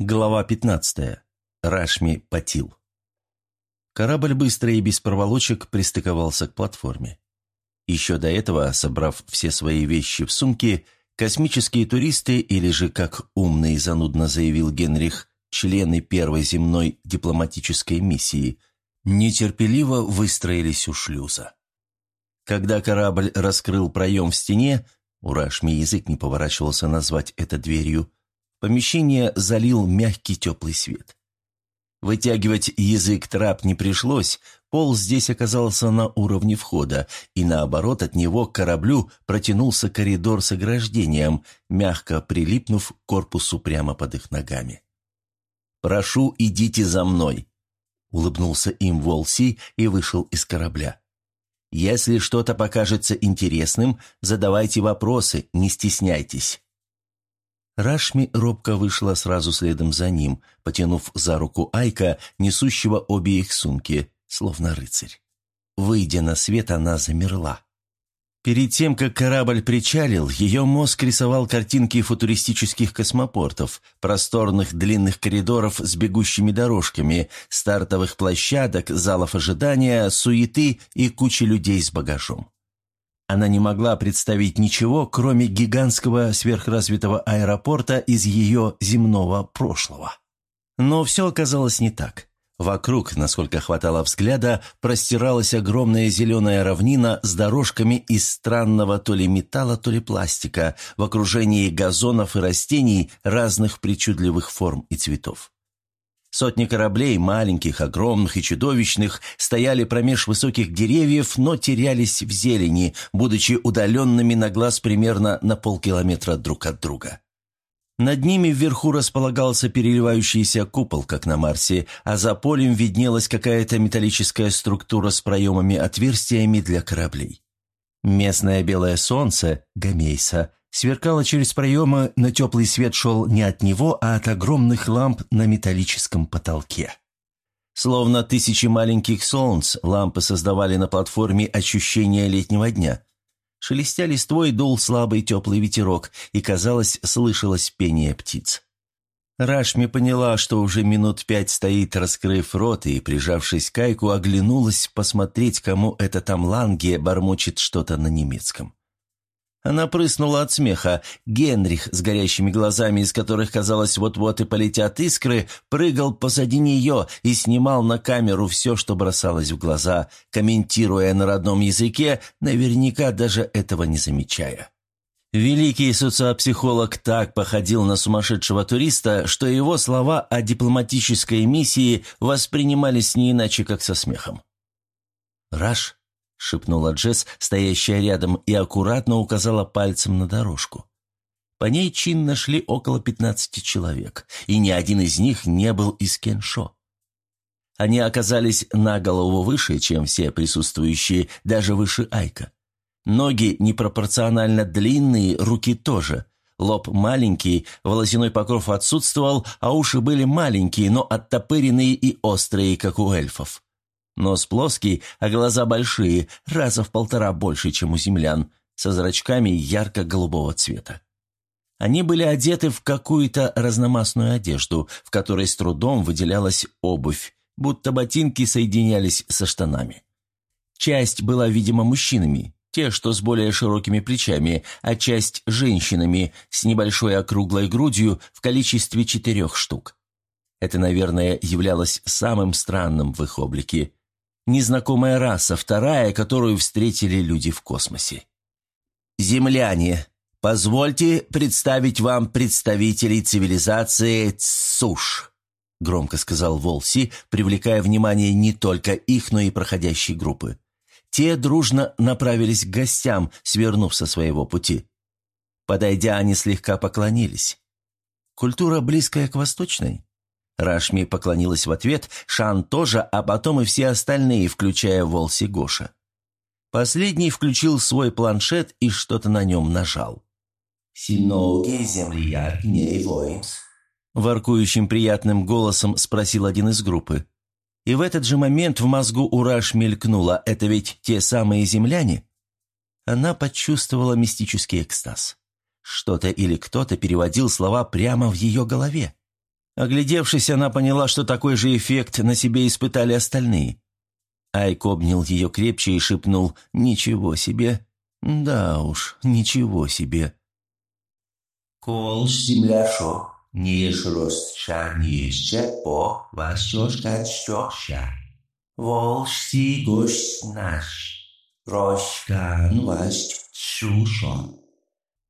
Глава 15. Рашми Патил. Корабль быстро и без проволочек пристыковался к платформе. Еще до этого, собрав все свои вещи в сумки, космические туристы, или же, как умно и занудно заявил Генрих, члены первой земной дипломатической миссии, нетерпеливо выстроились у шлюза. Когда корабль раскрыл проем в стене, у Рашми язык не поворачивался назвать это дверью, Помещение залил мягкий теплый свет. Вытягивать язык трап не пришлось, пол здесь оказался на уровне входа, и наоборот от него к кораблю протянулся коридор с ограждением, мягко прилипнув к корпусу прямо под их ногами. «Прошу, идите за мной», — улыбнулся им Волси и вышел из корабля. «Если что-то покажется интересным, задавайте вопросы, не стесняйтесь». Рашми робко вышла сразу следом за ним, потянув за руку Айка, несущего обе их сумки, словно рыцарь. Выйдя на свет, она замерла. Перед тем, как корабль причалил, ее мозг рисовал картинки футуристических космопортов, просторных длинных коридоров с бегущими дорожками, стартовых площадок, залов ожидания, суеты и кучи людей с багажом. Она не могла представить ничего, кроме гигантского сверхразвитого аэропорта из ее земного прошлого. Но все оказалось не так. Вокруг, насколько хватало взгляда, простиралась огромная зеленая равнина с дорожками из странного то ли металла, то ли пластика, в окружении газонов и растений разных причудливых форм и цветов. Сотни кораблей, маленьких, огромных и чудовищных, стояли промеж высоких деревьев, но терялись в зелени, будучи удаленными на глаз примерно на полкилометра друг от друга. Над ними вверху располагался переливающийся купол, как на Марсе, а за полем виднелась какая-то металлическая структура с проемами-отверстиями для кораблей. Местное белое солнце, Гамейса, сверкало через проемы, но теплый свет шел не от него, а от огромных ламп на металлическом потолке. Словно тысячи маленьких солнц, лампы создавали на платформе ощущение летнего дня. Шелестя листвой дул слабый теплый ветерок, и, казалось, слышалось пение птиц. Рашми поняла, что уже минут пять стоит, раскрыв рот, и, прижавшись к Кайку, оглянулась посмотреть, кому это там Ланге бормочет что-то на немецком. Она прыснула от смеха. Генрих, с горящими глазами, из которых, казалось, вот-вот и полетят искры, прыгал позади нее и снимал на камеру все, что бросалось в глаза, комментируя на родном языке, наверняка даже этого не замечая. Великий социопсихолог так походил на сумасшедшего туриста, что его слова о дипломатической миссии воспринимались не иначе, как со смехом. «Раш, — шепнула Джесс, стоящая рядом, и аккуратно указала пальцем на дорожку. По ней чинно шли около пятнадцати человек, и ни один из них не был из Кеншо. Они оказались на голову выше, чем все присутствующие, даже выше Айка. Ноги непропорционально длинные, руки тоже. Лоб маленький, волосяной покров отсутствовал, а уши были маленькие, но оттопыренные и острые, как у эльфов. Нос плоский, а глаза большие, раза в полтора больше, чем у землян, со зрачками ярко-голубого цвета. Они были одеты в какую-то разномастную одежду, в которой с трудом выделялась обувь, будто ботинки соединялись со штанами. Часть была, видимо, мужчинами, те, что с более широкими плечами, а часть – женщинами с небольшой округлой грудью в количестве четырех штук. Это, наверное, являлось самым странным в их облике незнакомая раса, вторая, которую встретили люди в космосе. «Земляне, позвольте представить вам представителей цивилизации Цуш», громко сказал Волси, привлекая внимание не только их, но и проходящей группы. Те дружно направились к гостям, свернув со своего пути. Подойдя, они слегка поклонились. Культура близкая к восточной? Рашми поклонилась в ответ, Шан тоже, а потом и все остальные, включая Волси Гоша. Последний включил свой планшет и что-то на нем нажал. «Синоги земляк не воинс», – воркующим приятным голосом спросил один из группы. И в этот же момент в мозгу у Раш мелькнуло «это ведь те самые земляне?» Она почувствовала мистический экстаз. Что-то или кто-то переводил слова прямо в ее голове. Оглядевшись, она поняла, что такой же эффект на себе испытали остальные. Айк обнял ее крепче и шепнул «Ничего себе!» «Да уж, ничего себе!» «Колш земляшо, ниеш рост шар ниешче по ващошка щоша. Волшти гость наш, рощкан ващ шушо».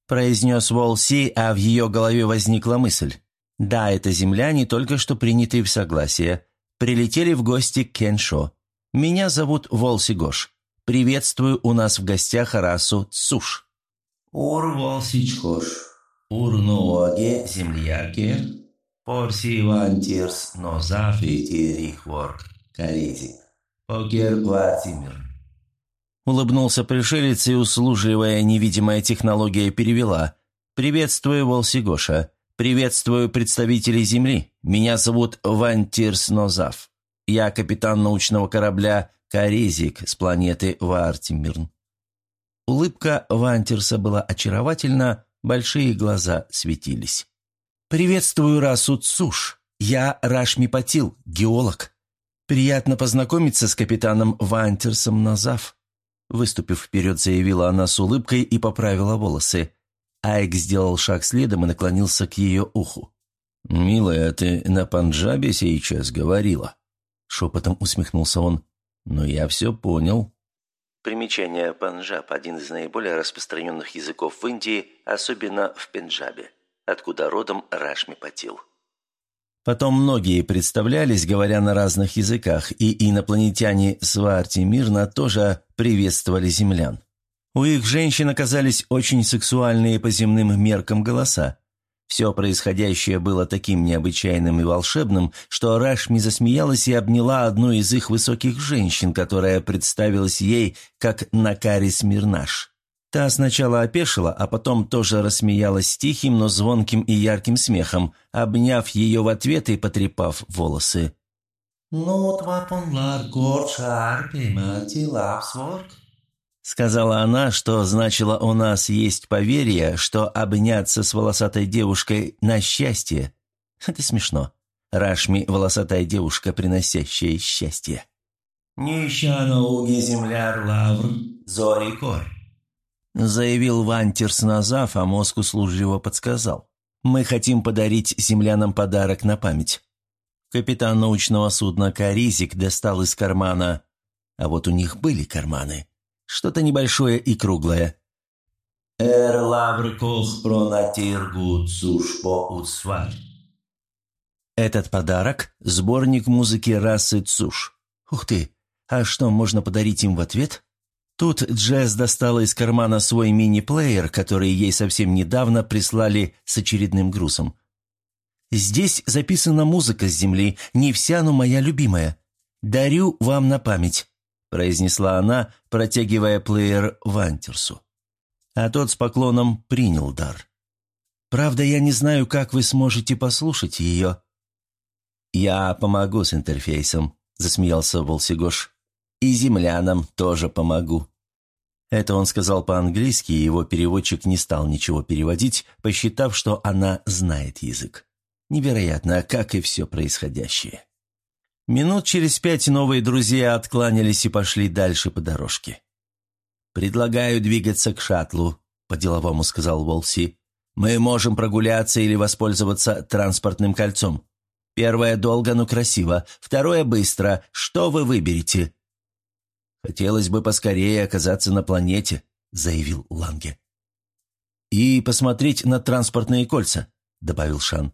Произнес Волси, а в ее голове возникла мысль. Да, это земляне, только что принятые в согласие. Прилетели в гости к Кеншо. Меня зовут Волси Гош. Приветствую у нас в гостях расу Цуш. Ур Волсичкош, ур ноаге землякер, порси вантирс но зафити рихворк, каризи, покер Владимир. Улыбнулся пришелец и, услужливая невидимая технология, перевела. «Приветствую, Волси Гоша. Приветствую представителей Земли. Меня зовут Вантирс Нозав. Я капитан научного корабля «Корезик» с планеты Вартимирн». Улыбка Вантерса была очаровательна, большие глаза светились. «Приветствую расу Цуш. Я Рашми Патил, геолог. Приятно познакомиться с капитаном Вантерсом Назав». Выступив вперед, заявила она с улыбкой и поправила волосы. Айк сделал шаг следом и наклонился к ее уху. «Милая, ты на панджабе сейчас говорила?» Шепотом усмехнулся он. «Но я все понял». Примечание «Панджаб» – один из наиболее распространенных языков в Индии, особенно в Пенджабе, откуда родом Рашми Патил. Потом многие представлялись, говоря на разных языках, и инопланетяне Сварти Мирна тоже приветствовали землян. У их женщин оказались очень сексуальные по земным меркам голоса. Все происходящее было таким необычайным и волшебным, что Рашми засмеялась и обняла одну из их высоких женщин, которая представилась ей как Накарис Мирнаш. Та сначала опешила, а потом тоже рассмеялась тихим, но звонким и ярким смехом, обняв ее в ответ и потрепав волосы. «Ну, твапонлар горшар пеймати лапсворк», Сказала она, что значило «у нас есть поверье, что обняться с волосатой девушкой на счастье». Это смешно. Рашми – волосатая девушка, приносящая счастье. «Нища уги земляр лавр, зори корь». Заявил Вантерс Назав, а мозг услужливо подсказал. «Мы хотим подарить землянам подарок на память». Капитан научного судна Каризик достал из кармана, а вот у них были карманы, что-то небольшое и круглое. «Эр лавр кох пронатир сушпо уцвар». Этот подарок – сборник музыки расы Цуш. Ух ты, а что, можно подарить им в ответ? Тут Джесс достала из кармана свой мини-плеер, который ей совсем недавно прислали с очередным грузом. «Здесь записана музыка с земли, не вся, но моя любимая. Дарю вам на память. – произнесла она, протягивая плеер Вантерсу. А тот с поклоном принял дар. «Правда, я не знаю, как вы сможете послушать ее». «Я помогу с интерфейсом», – засмеялся Волсигош. «И землянам тоже помогу». Это он сказал по-английски, и его переводчик не стал ничего переводить, посчитав, что она знает язык. Невероятно, как и все происходящее. Минут через пять новые друзья откланялись и пошли дальше по дорожке. «Предлагаю двигаться к шаттлу», — по-деловому сказал Волси. «Мы можем прогуляться или воспользоваться транспортным кольцом. Первое долго, но красиво. Второе быстро. Что вы выберете?» «Хотелось бы поскорее оказаться на планете», — заявил Ланге. «И посмотреть на транспортные кольца», — добавил Шан.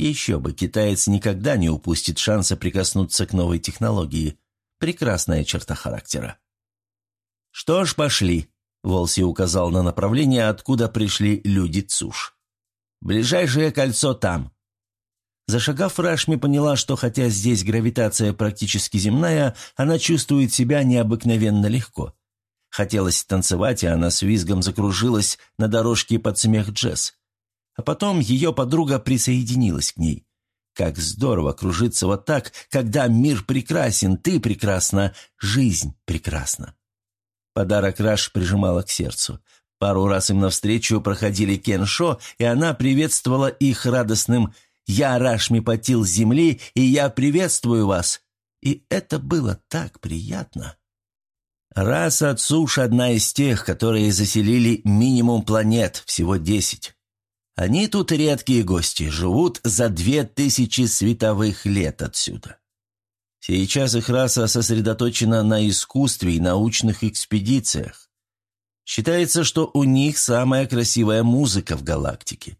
Еще бы, китаец никогда не упустит шанса прикоснуться к новой технологии. Прекрасная черта характера. «Что ж, пошли», — Волси указал на направление, откуда пришли люди Цуш. «Ближайшее кольцо там». Зашагав, Рашми поняла, что хотя здесь гравитация практически земная, она чувствует себя необыкновенно легко. Хотелось танцевать, и она с визгом закружилась на дорожке под смех джесс. А потом ее подруга присоединилась к ней. Как здорово кружиться вот так, когда мир прекрасен, ты прекрасна, жизнь прекрасна. Подарок Раш прижимала к сердцу. Пару раз им навстречу проходили Кен Шо, и она приветствовала их радостным Я Рашми Патил с земли, и я приветствую вас!» И это было так приятно. Раса Цуш – одна из тех, которые заселили минимум планет, всего десять. Они тут редкие гости, живут за две тысячи световых лет отсюда. Сейчас их раса сосредоточена на искусстве и научных экспедициях. Считается, что у них самая красивая музыка в галактике.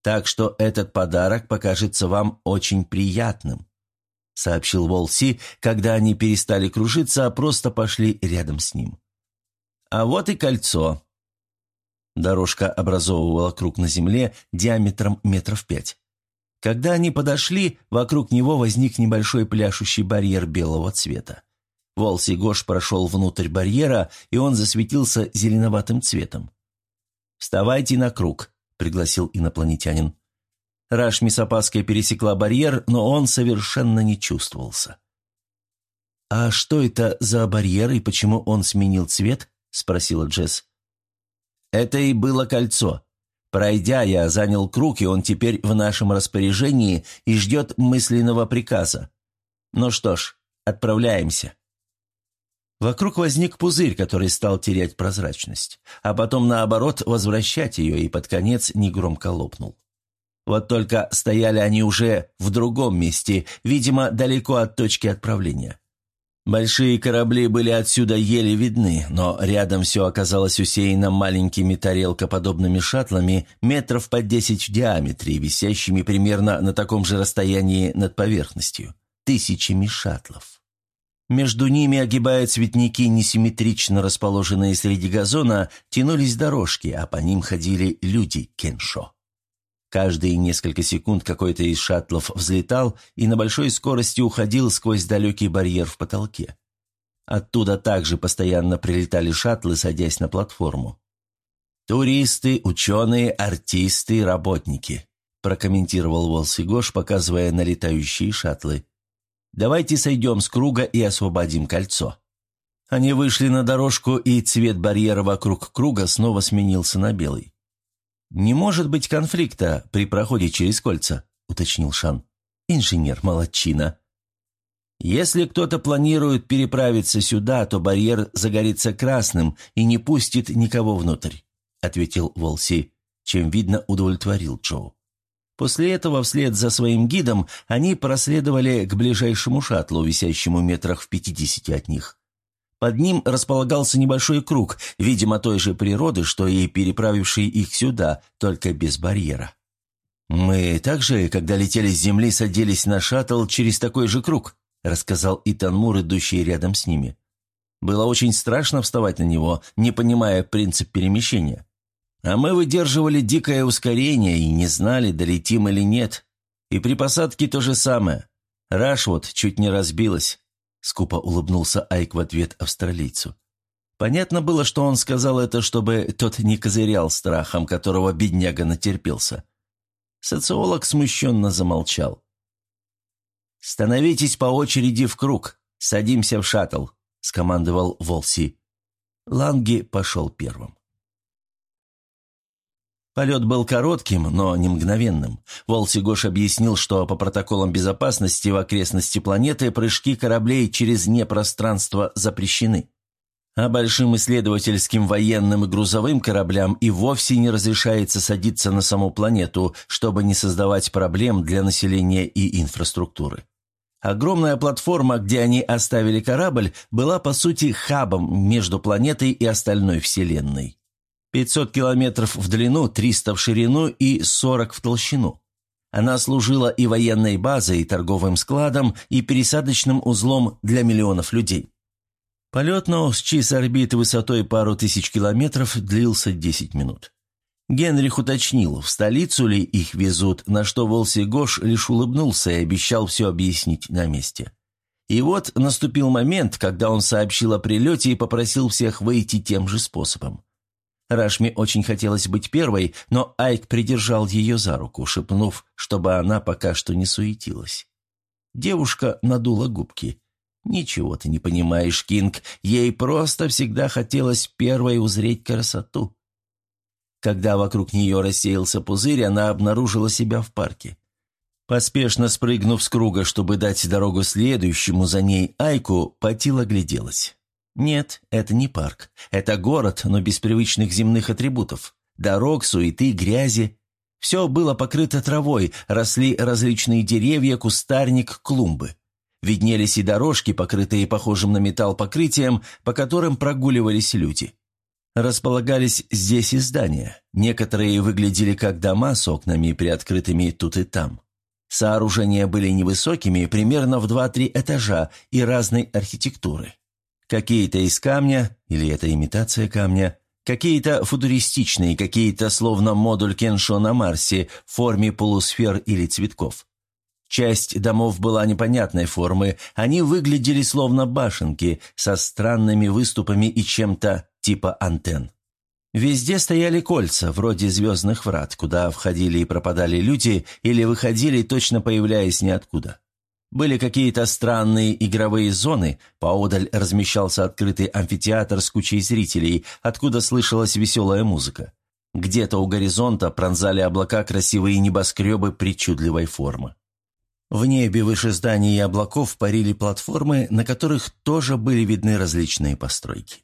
Так что этот подарок покажется вам очень приятным», — сообщил Волси, когда они перестали кружиться, а просто пошли рядом с ним. «А вот и кольцо». Дорожка образовывала круг на земле диаметром метров пять. Когда они подошли, вокруг него возник небольшой пляшущий барьер белого цвета. Волси Гош прошел внутрь барьера, и он засветился зеленоватым цветом. «Вставайте на круг», — пригласил инопланетянин. Рашми с опаской пересекла барьер, но он совершенно не чувствовался. «А что это за барьер и почему он сменил цвет?» — спросила Джесс. «Это и было кольцо. Пройдя, я занял круг, и он теперь в нашем распоряжении и ждет мысленного приказа. Ну что ж, отправляемся». Вокруг возник пузырь, который стал терять прозрачность, а потом, наоборот, возвращать ее и под конец негромко лопнул. Вот только стояли они уже в другом месте, видимо, далеко от точки отправления. Большие корабли были отсюда еле видны, но рядом все оказалось усеяно маленькими тарелкоподобными шаттлами метров по десять в диаметре, висящими примерно на таком же расстоянии над поверхностью. Тысячами шаттлов. Между ними, огибая цветники, несимметрично расположенные среди газона, тянулись дорожки, а по ним ходили люди Кеншо. Каждые несколько секунд какой-то из шаттлов взлетал и на большой скорости уходил сквозь далекий барьер в потолке. Оттуда также постоянно прилетали шаттлы, садясь на платформу. «Туристы, ученые, артисты, работники», – прокомментировал Волси Гош, показывая на летающие шаттлы. «Давайте сойдем с круга и освободим кольцо». Они вышли на дорожку, и цвет барьера вокруг круга снова сменился на белый. «Не может быть конфликта при проходе через кольца», — уточнил Шан. «Инженер молодчина». «Если кто-то планирует переправиться сюда, то барьер загорится красным и не пустит никого внутрь», — ответил Волси, чем, видно, удовлетворил Джоу. После этого вслед за своим гидом они проследовали к ближайшему шаттлу, висящему метрах в пятидесяти от них. Под ним располагался небольшой круг, видимо, той же природы, что и переправивший их сюда, только без барьера. «Мы также, когда летели с земли, садились на шаттл через такой же круг», рассказал Итан Мур, идущий рядом с ними. «Было очень страшно вставать на него, не понимая принцип перемещения. А мы выдерживали дикое ускорение и не знали, долетим или нет. И при посадке то же самое. Рашвуд чуть не разбилась. — скупо улыбнулся Айк в ответ австралийцу. Понятно было, что он сказал это, чтобы тот не козырял страхом, которого бедняга натерпелся. Социолог смущенно замолчал. «Становитесь по очереди в круг, садимся в шаттл», — скомандовал Волси. Ланги пошел первым. Полет был коротким, но не мгновенным. Волсигош объяснил, что по протоколам безопасности в окрестности планеты прыжки кораблей через непространство запрещены. А большим исследовательским военным и грузовым кораблям и вовсе не разрешается садиться на саму планету, чтобы не создавать проблем для населения и инфраструктуры. Огромная платформа, где они оставили корабль, была по сути хабом между планетой и остальной Вселенной. 500 километров в длину, 300 в ширину и 40 в толщину. Она служила и военной базой, и торговым складом, и пересадочным узлом для миллионов людей. Полет на Осчи с орбиты высотой пару тысяч километров длился 10 минут. Генрих уточнил, в столицу ли их везут, на что Волси Гош лишь улыбнулся и обещал все объяснить на месте. И вот наступил момент, когда он сообщил о прилете и попросил всех выйти тем же способом. Рашми очень хотелось быть первой, но Айк придержал ее за руку, шепнув, чтобы она пока что не суетилась. Девушка надула губки. «Ничего ты не понимаешь, Кинг, ей просто всегда хотелось первой узреть красоту». Когда вокруг нее рассеялся пузырь, она обнаружила себя в парке. Поспешно спрыгнув с круга, чтобы дать дорогу следующему за ней Айку, Патил огляделась. Нет, это не парк. Это город, но без привычных земных атрибутов. Дорог, суеты, грязи. Все было покрыто травой, росли различные деревья, кустарник, клумбы. Виднелись и дорожки, покрытые похожим на металл покрытием, по которым прогуливались люди. Располагались здесь и здания. Некоторые выглядели как дома с окнами, приоткрытыми тут и там. Сооружения были невысокими, примерно в 2-3 этажа и разной архитектуры. Какие-то из камня, или это имитация камня, какие-то футуристичные, какие-то словно модуль Кеншо на Марсе в форме полусфер или цветков. Часть домов была непонятной формы, они выглядели словно башенки со странными выступами и чем-то типа антенн. Везде стояли кольца, вроде звездных врат, куда входили и пропадали люди или выходили, точно появляясь ниоткуда. Были какие-то странные игровые зоны, поодаль размещался открытый амфитеатр с кучей зрителей, откуда слышалась веселая музыка. Где-то у горизонта пронзали облака красивые небоскребы причудливой формы. В небе выше зданий и облаков парили платформы, на которых тоже были видны различные постройки.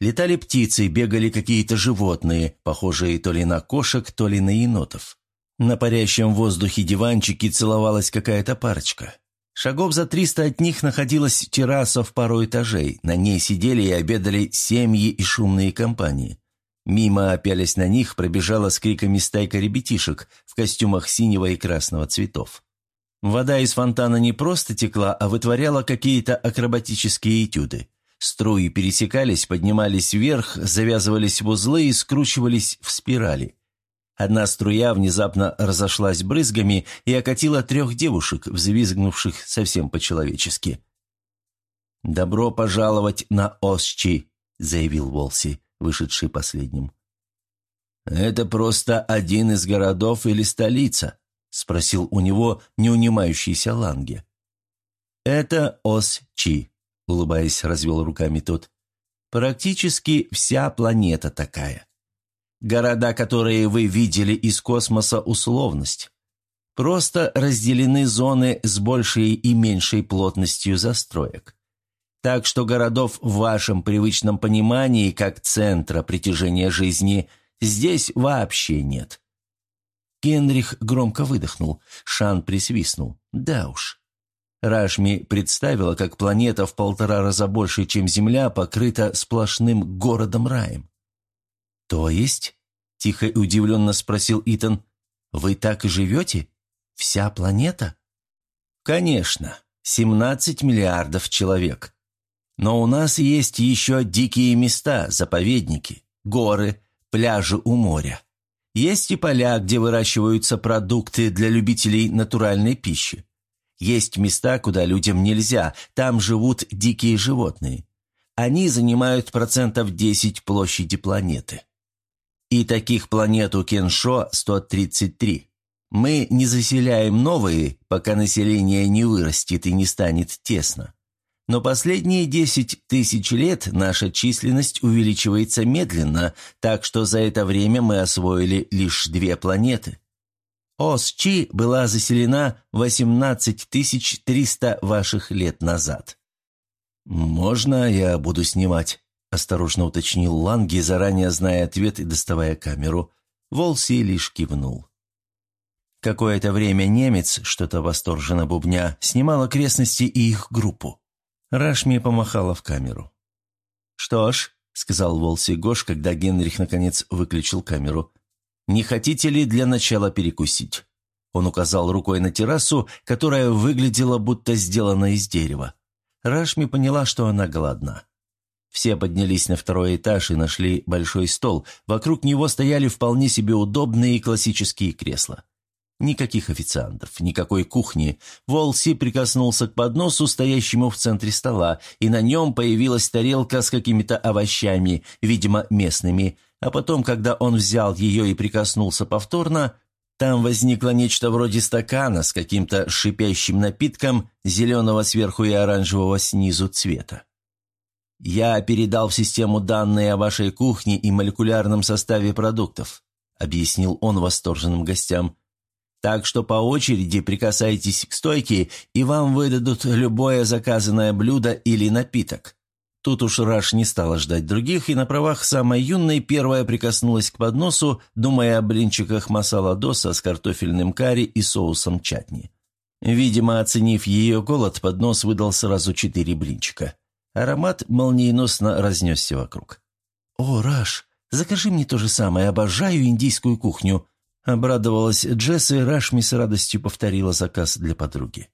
Летали птицы, бегали какие-то животные, похожие то ли на кошек, то ли на енотов. На парящем воздухе диванчике целовалась какая-то парочка. Шагов за триста от них находилась терраса в пару этажей. На ней сидели и обедали семьи и шумные компании. Мимо, опялись на них, пробежала с криками стайка ребятишек в костюмах синего и красного цветов. Вода из фонтана не просто текла, а вытворяла какие-то акробатические этюды. Струи пересекались, поднимались вверх, завязывались в узлы и скручивались в спирали. Одна струя внезапно разошлась брызгами и окатила трех девушек, взвизгнувших совсем по-человечески. «Добро пожаловать на Осчи», — заявил Волси, вышедший последним. «Это просто один из городов или столица?» — спросил у него неунимающийся Ланге. «Это Осчи», улыбаясь, развел руками тот. «Практически вся планета такая. Города, которые вы видели из космоса, условность. Просто разделены зоны с большей и меньшей плотностью застроек. Так что городов в вашем привычном понимании как центра притяжения жизни здесь вообще нет». Генрих громко выдохнул, Шан присвистнул. «Да уж, Рашми представила, как планета в полтора раза больше, чем Земля, покрыта сплошным городом-раем. «То есть?» – тихо и удивленно спросил Итан. «Вы так и живете? Вся планета?» «Конечно, 17 миллиардов человек. Но у нас есть еще дикие места, заповедники, горы, пляжи у моря. Есть и поля, где выращиваются продукты для любителей натуральной пищи. Есть места, куда людям нельзя, там живут дикие животные. Они занимают процентов 10 площади планеты. И таких планет у Кеншо 133. Мы не заселяем новые, пока население не вырастет и не станет тесно. Но последние 10 тысяч лет наша численность увеличивается медленно, так что за это время мы освоили лишь две планеты. Ос-Чи была заселена 18 300 ваших лет назад. «Можно я буду снимать?» – осторожно уточнил Ланги, заранее зная ответ и доставая камеру. Волси лишь кивнул. Какое-то время немец, что-то восторженно бубня, снимал окрестности и их группу. Рашми помахала в камеру. «Что ж», — сказал Волси Гош, когда Генрих наконец выключил камеру, «Не хотите ли для начала перекусить?» Он указал рукой на террасу, которая выглядела будто сделана из дерева. Рашми поняла, что она голодна. Все поднялись на второй этаж и нашли большой стол. Вокруг него стояли вполне себе удобные классические кресла. Никаких официантов, никакой кухни. Волси прикоснулся к подносу, стоящему в центре стола, и на нем появилась тарелка с какими-то овощами, видимо, местными, а потом, когда он взял ее и прикоснулся повторно, там возникло нечто вроде стакана с каким-то шипящим напитком зеленого сверху и оранжевого снизу цвета. «Я передал в систему данные о вашей кухне и молекулярном составе продуктов», объяснил он восторженным гостям. Так что по очереди прикасайтесь к стойке, и вам выдадут любое заказанное блюдо или напиток. Тут уж Раш не стала ждать других, и на правах самой юной первая прикоснулась к подносу, думая о блинчиках масала доса с картофельным карри и соусом чатни. Видимо, оценив ее голод, поднос выдал сразу четыре блинчика. Аромат молниеносно разнесся вокруг. «О, Раш, закажи мне то же самое, обожаю индийскую кухню», обрадовалась Джесс, и Рашми с радостью повторила заказ для подруги.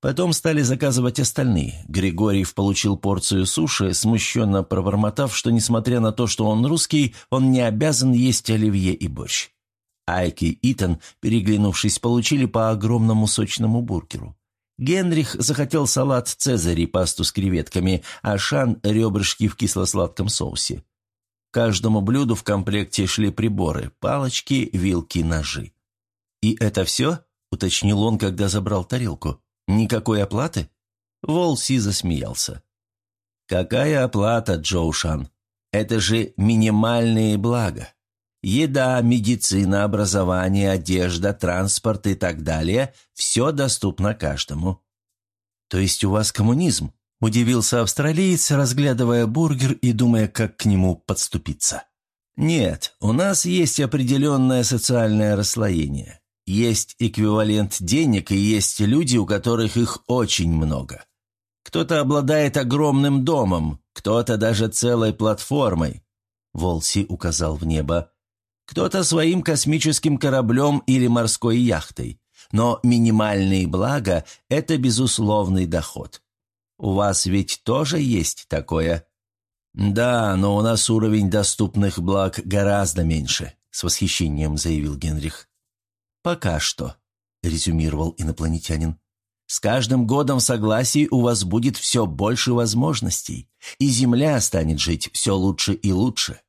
Потом стали заказывать остальные. Григорьев получил порцию суши, смущенно пробормотав, что, несмотря на то, что он русский, он не обязан есть оливье и борщ. Айк и Итан, переглянувшись, получили по огромному сочному бургеру. Генрих захотел салат «Цезарь» и пасту с креветками, а Шан – ребрышки в кисло-сладком соусе. Каждому блюду в комплекте шли приборы – палочки, вилки, ножи. «И это все?» – уточнил он, когда забрал тарелку. Никакой оплаты?» Волси засмеялся. «Какая оплата, Джоушан? Это же минимальные блага. Еда, медицина, образование, одежда, транспорт и так далее – все доступно каждому». «То есть у вас коммунизм?» – удивился австралиец, разглядывая бургер и думая, как к нему подступиться. «Нет, у нас есть определенное социальное расслоение. Есть эквивалент денег и есть люди, у которых их очень много. Кто-то обладает огромным домом, кто-то даже целой платформой. Волси указал в небо. Кто-то своим космическим кораблем или морской яхтой. Но минимальные блага – это безусловный доход. У вас ведь тоже есть такое? Да, но у нас уровень доступных благ гораздо меньше, с восхищением заявил Генрих. «Пока что», — резюмировал инопланетянин. «С каждым годом в согласии у вас будет все больше возможностей, и Земля станет жить все лучше и лучше».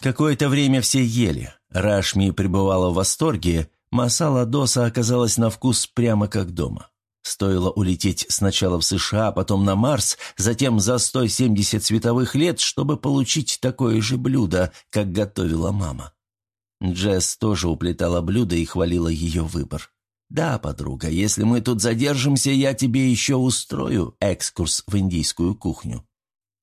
Какое-то время все ели. Рашми пребывала в восторге, масала доса оказалась на вкус прямо как дома. Стоило улететь сначала в США, потом на Марс, затем за 170 световых лет, чтобы получить такое же блюдо, как готовила мама. Джесс тоже уплетала блюдо и хвалила ее выбор. «Да, подруга, если мы тут задержимся, я тебе еще устрою экскурс в индийскую кухню».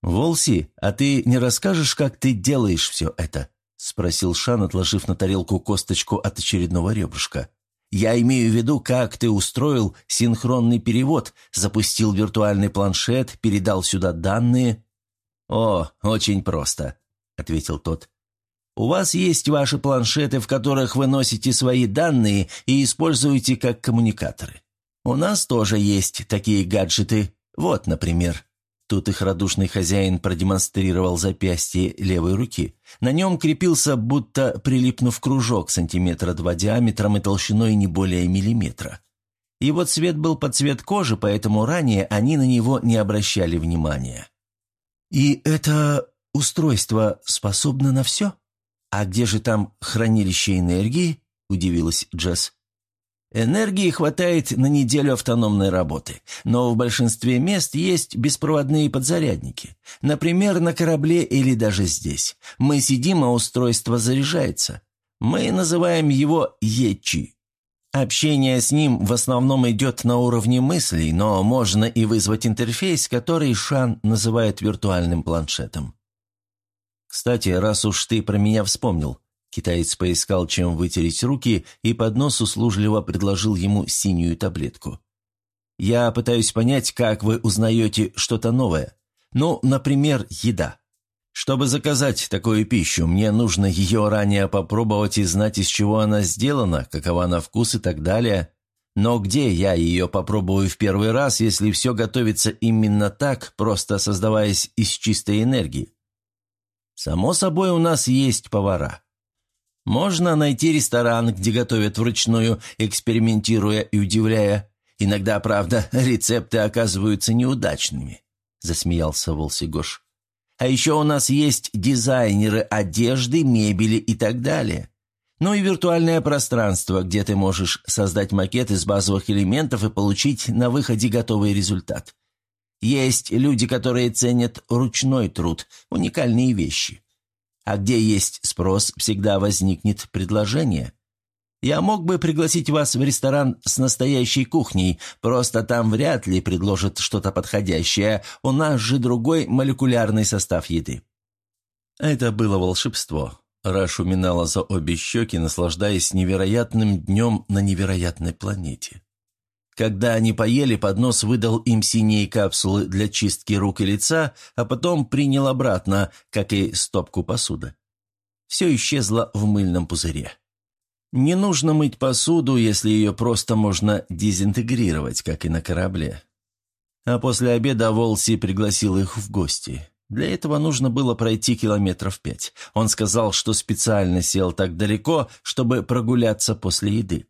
«Волси, а ты не расскажешь, как ты делаешь все это?» – спросил Шан, отложив на тарелку косточку от очередного ребрышка. «Я имею в виду, как ты устроил синхронный перевод, запустил виртуальный планшет, передал сюда данные». «О, очень просто», – ответил тот. У вас есть ваши планшеты, в которых вы носите свои данные и используете как коммуникаторы. У нас тоже есть такие гаджеты. Вот, например». Тут их радушный хозяин продемонстрировал запястье левой руки. На нем крепился, будто прилипнув кружок сантиметра два диаметром и толщиной не более миллиметра. Его цвет был под цвет кожи, поэтому ранее они на него не обращали внимания. «И это устройство способно на все?» «А где же там хранилище энергии?» – удивилась Джесс. Энергии хватает на неделю автономной работы, но в большинстве мест есть беспроводные подзарядники. Например, на корабле или даже здесь. Мы сидим, а устройство заряжается. Мы называем его Ечи. Общение с ним в основном идет на уровне мыслей, но можно и вызвать интерфейс, который Шан называет виртуальным планшетом. «Кстати, раз уж ты про меня вспомнил». Китаец поискал, чем вытереть руки, и под нос услужливо предложил ему синюю таблетку. «Я пытаюсь понять, как вы узнаете что-то новое. Ну, например, еда. Чтобы заказать такую пищу, мне нужно ее ранее попробовать и знать, из чего она сделана, какова на вкус и так далее. Но где я ее попробую в первый раз, если все готовится именно так, просто создаваясь из чистой энергии? Само собой, у нас есть повара. Можно найти ресторан, где готовят вручную, экспериментируя и удивляя. Иногда, правда, рецепты оказываются неудачными», – засмеялся Волсигош. «А еще у нас есть дизайнеры одежды, мебели и так далее. Ну и виртуальное пространство, где ты можешь создать макет из базовых элементов и получить на выходе готовый результат. Есть люди, которые ценят ручной труд, уникальные вещи. А где есть спрос, всегда возникнет предложение. Я мог бы пригласить вас в ресторан с настоящей кухней, просто там вряд ли предложат что-то подходящее, у нас же другой молекулярный состав еды». Это было волшебство. Раш уминала за обе щеки, наслаждаясь невероятным днем на невероятной планете. Когда они поели, поднос выдал им синие капсулы для чистки рук и лица, а потом принял обратно, как и стопку посуды. Все исчезло в мыльном пузыре. Не нужно мыть посуду, если ее просто можно дезинтегрировать, как и на корабле. А после обеда Волси пригласил их в гости. Для этого нужно было пройти километров пять. Он сказал, что специально сел так далеко, чтобы прогуляться после еды.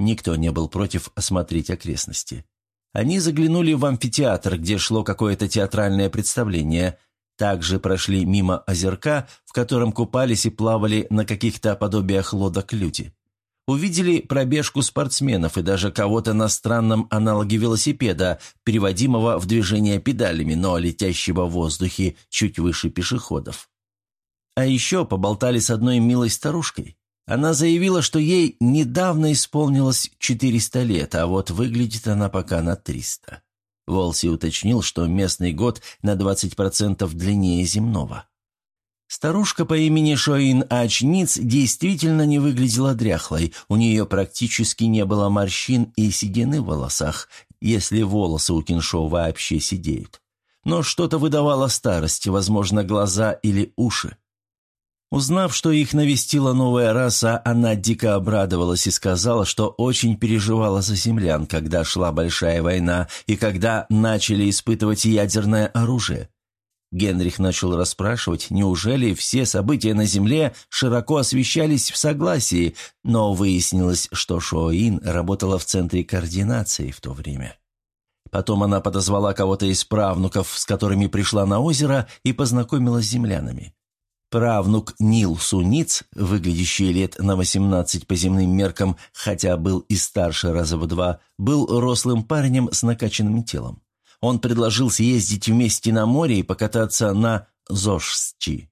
Никто не был против осмотреть окрестности. Они заглянули в амфитеатр, где шло какое-то театральное представление. Также прошли мимо озерка, в котором купались и плавали на каких-то подобиях лодок люди. Увидели пробежку спортсменов и даже кого-то на странном аналоге велосипеда, переводимого в движение педалями, но летящего в воздухе чуть выше пешеходов. А еще поболтали с одной милой старушкой. Она заявила, что ей недавно исполнилось 400 лет, а вот выглядит она пока на 300. Волси уточнил, что местный год на 20% длиннее земного. Старушка по имени Шоин Ачниц действительно не выглядела дряхлой, у нее практически не было морщин и седины в волосах, если волосы у Киншо вообще сидеют. Но что-то выдавало старость, возможно, глаза или уши. Узнав, что их навестила новая раса, она дико обрадовалась и сказала, что очень переживала за землян, когда шла большая война и когда начали испытывать ядерное оружие. Генрих начал расспрашивать, неужели все события на Земле широко освещались в согласии, но выяснилось, что Шоин работала в центре координации в то время. Потом она подозвала кого-то из правнуков, с которыми пришла на озеро, и познакомилась с землянами. Правнук Нил Суниц, выглядящий лет на 18 по земным меркам, хотя был и старше раза в два, был рослым парнем с накачанным телом. Он предложил съездить вместе на море и покататься на Зошсчи.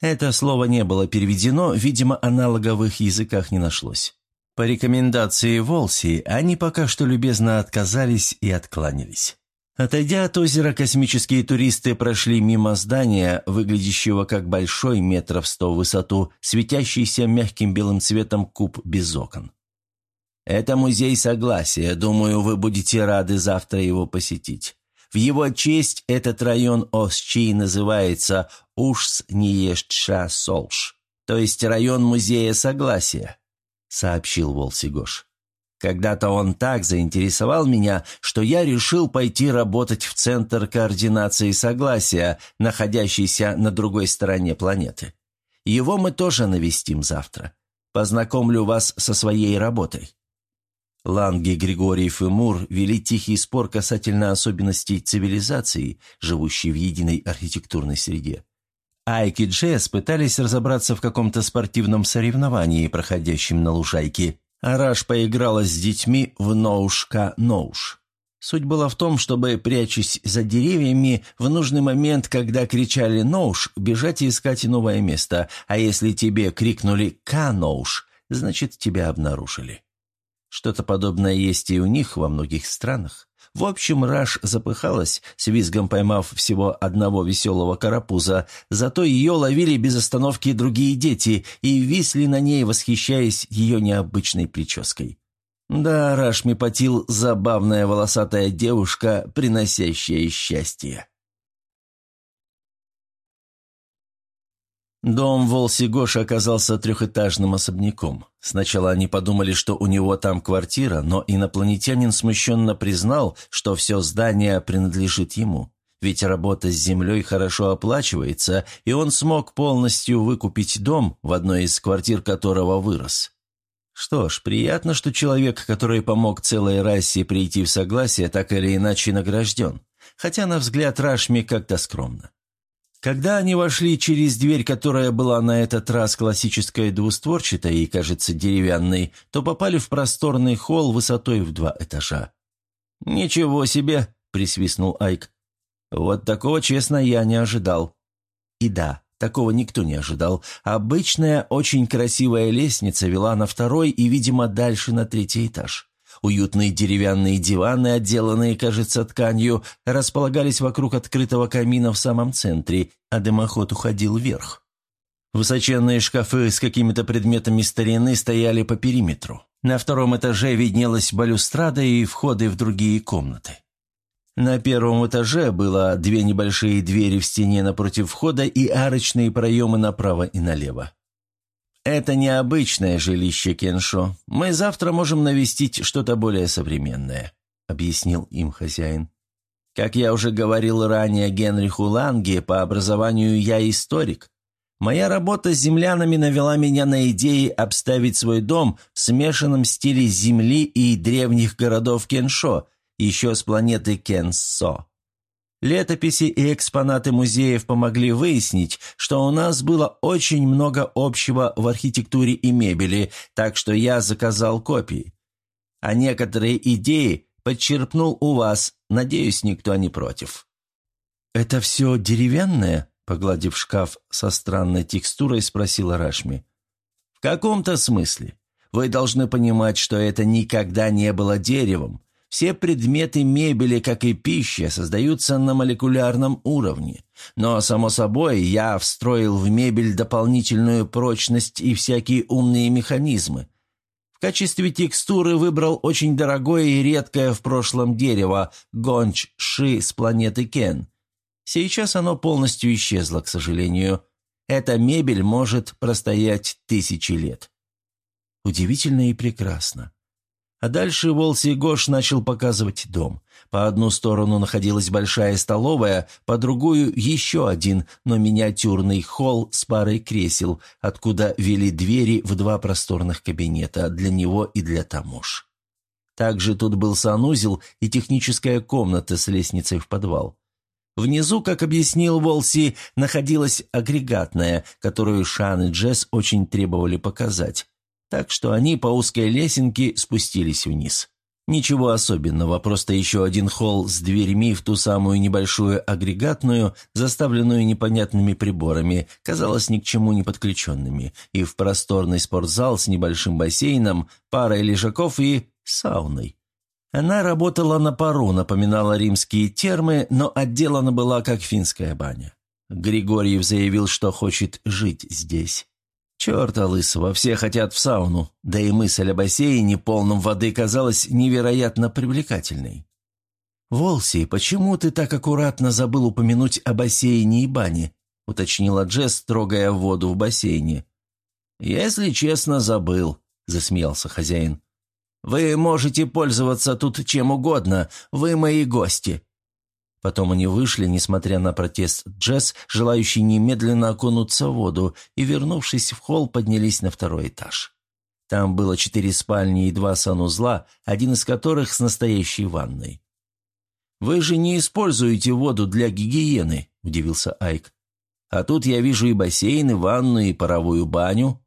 Это слово не было переведено, видимо, аналоговых языках не нашлось. По рекомендации Волси, они пока что любезно отказались и откланялись. Отойдя от озера, космические туристы прошли мимо здания, выглядящего как большой метров сто в высоту, светящийся мягким белым цветом куб без окон. «Это музей Согласия. Думаю, вы будете рады завтра его посетить. В его честь этот район Осчи называется Ушс-Ниештша-Солш, то есть район Музея Согласия», — сообщил Волсигош. Когда-то он так заинтересовал меня, что я решил пойти работать в Центр координации согласия, находящийся на другой стороне планеты. Его мы тоже навестим завтра. Познакомлю вас со своей работой». Ланги, Григорьев и Мур вели тихий спор касательно особенностей цивилизации, живущей в единой архитектурной среде. Айк и Джесс пытались разобраться в каком-то спортивном соревновании, проходящем на лужайке, Араш поиграла с детьми в «Ноушка-Ноуш». Суть была в том, чтобы, прячась за деревьями, в нужный момент, когда кричали «Ноуш», бежать и искать новое место, а если тебе крикнули «Ка-Ноуш», значит, тебя обнаружили. Что-то подобное есть и у них во многих странах. В общем, Раш запыхалась, с визгом поймав всего одного веселого карапуза, зато ее ловили без остановки другие дети и висли на ней, восхищаясь ее необычной прической. Да, Рашми Патил – забавная волосатая девушка, приносящая счастье. Дом Волси-Гоша оказался трехэтажным особняком. Сначала они подумали, что у него там квартира, но инопланетянин смущенно признал, что все здание принадлежит ему. Ведь работа с землей хорошо оплачивается, и он смог полностью выкупить дом, в одной из квартир которого вырос. Что ж, приятно, что человек, который помог целой расе прийти в согласие, так или иначе награжден. Хотя, на взгляд Рашми, как-то скромно. Когда они вошли через дверь, которая была на этот раз классической двустворчатой и, кажется, деревянной, то попали в просторный холл высотой в два этажа. «Ничего себе!» – присвистнул Айк. «Вот такого, честно, я не ожидал». И да, Такого никто не ожидал. Обычная, очень красивая лестница вела на второй и, видимо, дальше на третий этаж. Уютные деревянные диваны, отделанные, кажется, тканью, располагались вокруг открытого камина в самом центре, а дымоход уходил вверх. Высоченные шкафы с какими-то предметами старины стояли по периметру. На втором этаже виднелась балюстрада и входы в другие комнаты. На первом этаже было две небольшие двери в стене напротив входа и арочные проемы направо и налево. «Это необычное жилище Кеншо. Мы завтра можем навестить что-то более современное», — объяснил им хозяин. «Как я уже говорил ранее Генриху Ланге, по образованию я историк. Моя работа с землянами навела меня на идеи обставить свой дом в смешанном стиле земли и древних городов Кеншо — еще с планеты Кенсо. Летописи и экспонаты музеев помогли выяснить, что у нас было очень много общего в архитектуре и мебели, так что я заказал копии. А некоторые идеи подчерпнул у вас, надеюсь, никто не против. «Это все деревянное?» – погладив шкаф со странной текстурой, спросила Рашми. «В каком-то смысле. Вы должны понимать, что это никогда не было деревом. Все предметы мебели, как и пища, создаются на молекулярном уровне. Но, само собой, я встроил в мебель дополнительную прочность и всякие умные механизмы. В качестве текстуры выбрал очень дорогое и редкое в прошлом дерево гонч-ши с планеты Кен. Сейчас оно полностью исчезло, к сожалению. Эта мебель может простоять тысячи лет. Удивительно и прекрасно. А дальше Волси Гош начал показывать дом. По одну сторону находилась большая столовая, по другую еще один, но миниатюрный холл с парой кресел, откуда вели двери в два просторных кабинета для него и для Тамуш. Также тут был санузел и техническая комната с лестницей в подвал. Внизу, как объяснил Волси, находилась агрегатная, которую Шан и Джесс очень требовали показать так что они по узкой лесенке спустились вниз. Ничего особенного, просто еще один холл с дверьми в ту самую небольшую агрегатную, заставленную непонятными приборами, казалось ни к чему не подключенными, и в просторный спортзал с небольшим бассейном, парой лежаков и сауной. Она работала на пару, напоминала римские термы, но отделана была как финская баня. Григорьев заявил, что хочет жить здесь. Черта лысого, все хотят в сауну, да и мысль о бассейне, полном воды, казалась невероятно привлекательной. «Волси, почему ты так аккуратно забыл упомянуть о бассейне и бане?» — уточнила Джесс, трогая воду в бассейне. «Если честно, забыл», — засмеялся хозяин. «Вы можете пользоваться тут чем угодно, вы мои гости. Потом они вышли, несмотря на протест Джесс, желающий немедленно окунуться в воду, и, вернувшись в холл, поднялись на второй этаж. Там было четыре спальни и два санузла, один из которых с настоящей ванной. «Вы же не используете воду для гигиены», – удивился Айк. «А тут я вижу и бассейн, и ванну, и паровую баню».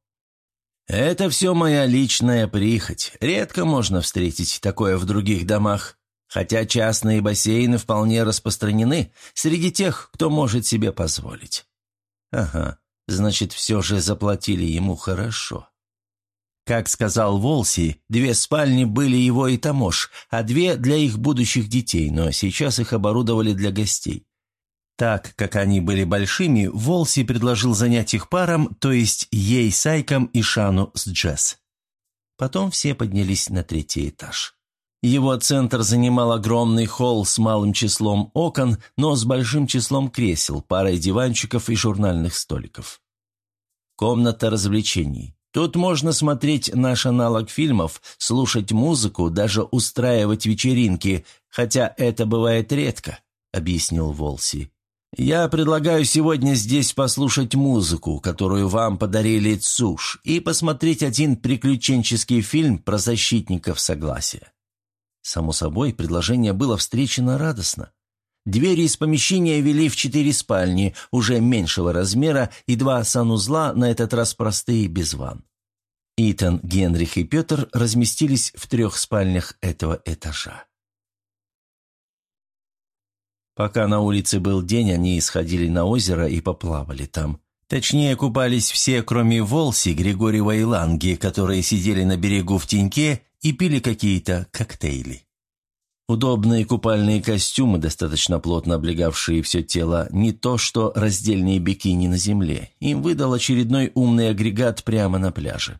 «Это все моя личная прихоть. Редко можно встретить такое в других домах», Хотя частные бассейны вполне распространены среди тех, кто может себе позволить. Ага, значит, все же заплатили ему хорошо. Как сказал Волси, две спальни были его и Тамош, а две для их будущих детей, но сейчас их оборудовали для гостей. Так как они были большими, Волси предложил занять их паром, то есть ей с Айком и Шану с Джесс. Потом все поднялись на третий этаж. Его центр занимал огромный холл с малым числом окон, но с большим числом кресел, парой диванчиков и журнальных столиков. Комната развлечений. Тут можно смотреть наш аналог фильмов, слушать музыку, даже устраивать вечеринки, хотя это бывает редко», — объяснил Волси. «Я предлагаю сегодня здесь послушать музыку, которую вам подарили Цуш, и посмотреть один приключенческий фильм про защитников согласия». Само собой, предложение было встречено радостно. Двери из помещения вели в четыре спальни, уже меньшего размера, и два санузла, на этот раз простые, без ванн. Итан, Генрих и Петр разместились в трех спальнях этого этажа. Пока на улице был день, они исходили на озеро и поплавали там. Точнее, купались все, кроме Волси, Григорьева и Ланги, которые сидели на берегу в теньке и пили какие-то коктейли. Удобные купальные костюмы, достаточно плотно облегавшие все тело, не то что раздельные бикини на земле, им выдал очередной умный агрегат прямо на пляже.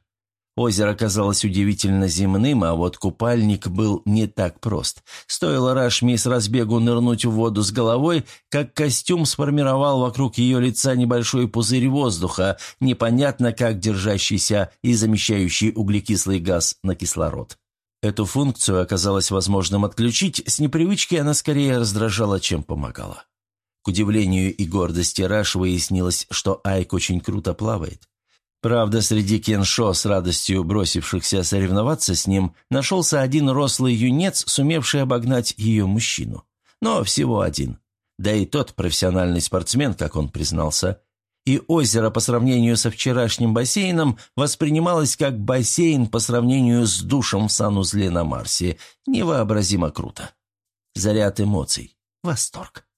Озеро казалось удивительно земным, а вот купальник был не так прост. Стоило Рашми с разбегу нырнуть в воду с головой, как костюм сформировал вокруг ее лица небольшой пузырь воздуха, непонятно как держащийся и замещающий углекислый газ на кислород. Эту функцию оказалось возможным отключить, с непривычки она скорее раздражала, чем помогала. К удивлению и гордости Раш выяснилось, что Айк очень круто плавает. Правда, среди кеншо, с радостью бросившихся соревноваться с ним, нашелся один рослый юнец, сумевший обогнать ее мужчину. Но всего один. Да и тот профессиональный спортсмен, как он признался. И озеро по сравнению со вчерашним бассейном воспринималось как бассейн по сравнению с душем в санузле на Марсе. Невообразимо круто. Заряд эмоций. Восторг.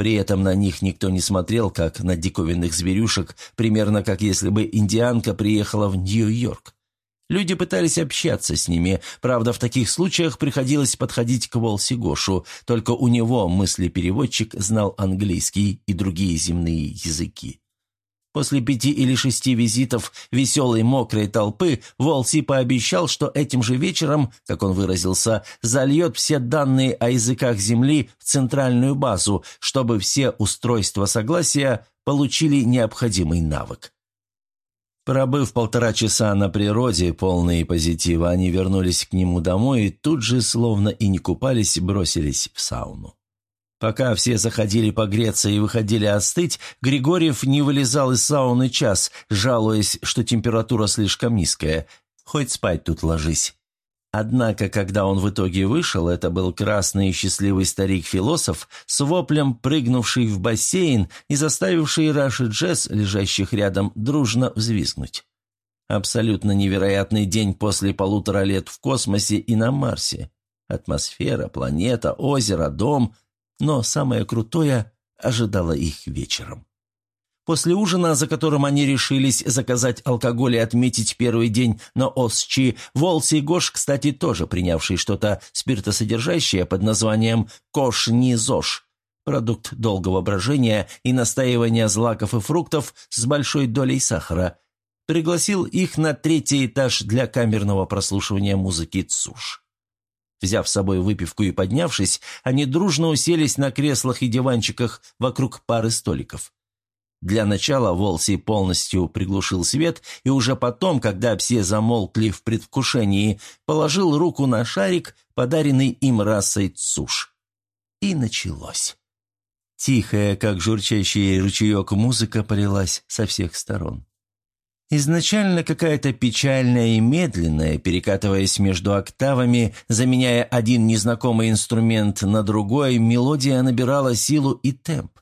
При этом на них никто не смотрел, как на диковинных зверюшек, примерно как если бы индианка приехала в Нью-Йорк. Люди пытались общаться с ними, правда, в таких случаях приходилось подходить к Волси Гошу, только у него мысли-переводчик знал английский и другие земные языки. После пяти или шести визитов веселой мокрой толпы Волси пообещал, что этим же вечером, как он выразился, зальет все данные о языках Земли в центральную базу, чтобы все устройства согласия получили необходимый навык. Пробыв полтора часа на природе, полные позитива, они вернулись к нему домой и тут же, словно и не купались, бросились в сауну. Пока все заходили погреться и выходили остыть, Григорьев не вылезал из сауны час, жалуясь, что температура слишком низкая. Хоть спать тут ложись. Однако, когда он в итоге вышел, это был красный и счастливый старик-философ с воплем, прыгнувший в бассейн и заставивший Раши Джесс, лежащих рядом, дружно взвизгнуть. Абсолютно невероятный день после полутора лет в космосе и на Марсе. Атмосфера, планета, озеро, дом – но самое крутое ожидало их вечером. После ужина, за которым они решились заказать алкоголь и отметить первый день на Осчи, Волси и Гош, кстати, тоже принявший что-то спиртосодержащее под названием «Кош-ни-зош», продукт долгого брожения и настаивания злаков и фруктов с большой долей сахара, пригласил их на третий этаж для камерного прослушивания музыки «Цуш». Взяв с собой выпивку и поднявшись, они дружно уселись на креслах и диванчиках вокруг пары столиков. Для начала Волси полностью приглушил свет, и уже потом, когда все замолкли в предвкушении, положил руку на шарик, подаренный им расой Цуш. И началось. Тихая, как журчащий ручеек, музыка полилась со всех сторон. Изначально какая-то печальная и медленная, перекатываясь между октавами, заменяя один незнакомый инструмент на другой, мелодия набирала силу и темп.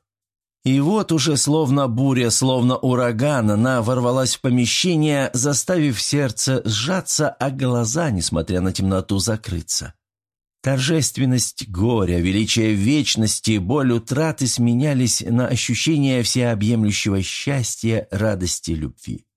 И вот уже словно буря, словно ураган, она ворвалась в помещение, заставив сердце сжаться, а глаза, несмотря на темноту, закрыться. Торжественность горя, величие вечности, боль утраты сменялись на ощущение всеобъемлющего счастья, радости, любви.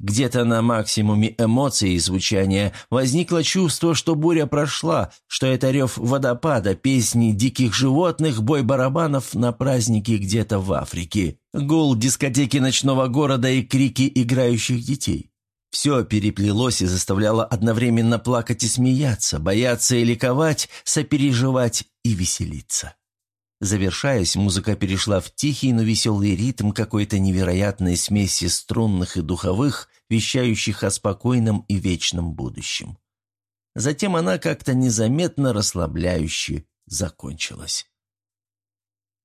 Где-то на максимуме эмоций и звучания возникло чувство, что буря прошла, что это рев водопада, песни диких животных, бой барабанов на празднике где-то в Африке, гул дискотеки ночного города и крики играющих детей. Все переплелось и заставляло одновременно плакать и смеяться, бояться и ликовать, сопереживать и веселиться. Завершаясь, музыка перешла в тихий, но веселый ритм какой-то невероятной смеси струнных и духовых, вещающих о спокойном и вечном будущем. Затем она как-то незаметно расслабляюще закончилась.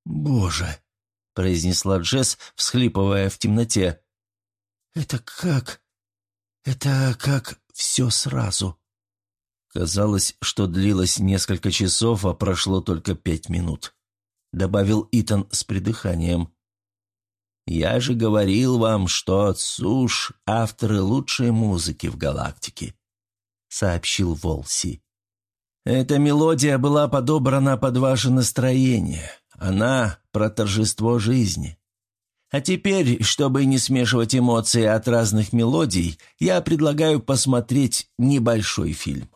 «Боже!» — произнесла Джесс, всхлипывая в темноте. «Это как? Это как все сразу?» Казалось, что длилось несколько часов, а прошло только пять минут добавил Итан с придыханием. «Я же говорил вам, что Цуш — авторы лучшей музыки в галактике», — сообщил Волси. «Эта мелодия была подобрана под ваше настроение. Она про торжество жизни. А теперь, чтобы не смешивать эмоции от разных мелодий, я предлагаю посмотреть небольшой фильм».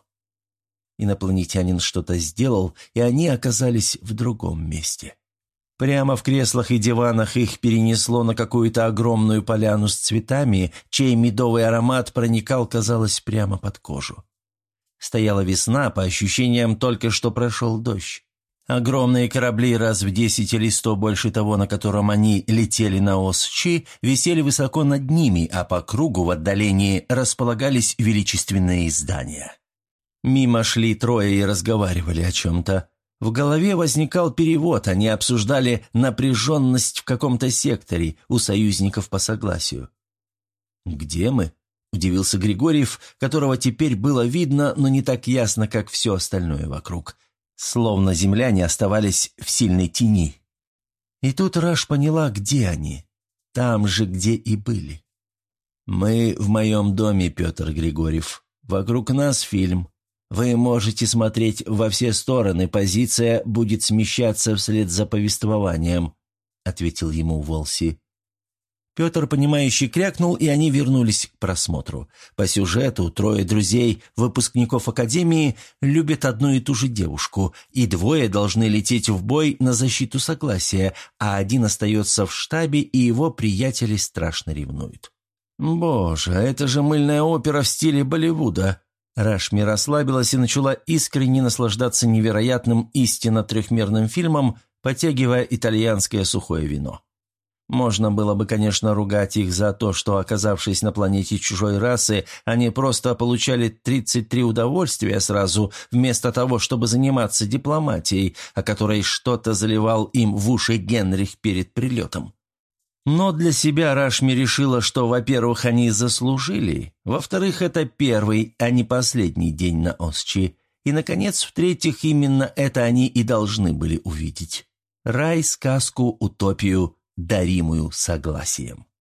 Инопланетянин что-то сделал, и они оказались в другом месте. Прямо в креслах и диванах их перенесло на какую-то огромную поляну с цветами, чей медовый аромат проникал, казалось, прямо под кожу. Стояла весна, по ощущениям, только что прошел дождь. Огромные корабли раз в десять или сто больше того, на котором они летели на Ос-Чи, висели высоко над ними, а по кругу в отдалении располагались величественные здания. Мимо шли трое и разговаривали о чем-то. В голове возникал перевод, они обсуждали напряженность в каком-то секторе у союзников по согласию. «Где мы?» – удивился Григорьев, которого теперь было видно, но не так ясно, как все остальное вокруг – Словно земляне оставались в сильной тени. И тут Раш поняла, где они. Там же, где и были. «Мы в моем доме, Петр Григорьев. Вокруг нас фильм. Вы можете смотреть во все стороны, позиция будет смещаться вслед за повествованием», — ответил ему Волси. Петр, понимающий, крякнул, и они вернулись к просмотру. По сюжету трое друзей, выпускников Академии, любят одну и ту же девушку, и двое должны лететь в бой на защиту согласия, а один остается в штабе, и его приятели страшно ревнуют. «Боже, это же мыльная опера в стиле Болливуда!» Рашми расслабилась и начала искренне наслаждаться невероятным истинно трехмерным фильмом, потягивая итальянское сухое вино. Можно было бы, конечно, ругать их за то, что, оказавшись на планете чужой расы, они просто получали 33 удовольствия сразу, вместо того, чтобы заниматься дипломатией, о которой что-то заливал им в уши Генрих перед прилетом. Но для себя Рашми решила, что, во-первых, они заслужили, во-вторых, это первый, а не последний день на Осчи, и, наконец, в-третьих, именно это они и должны были увидеть. Рай, сказку, утопию – даримую согласием.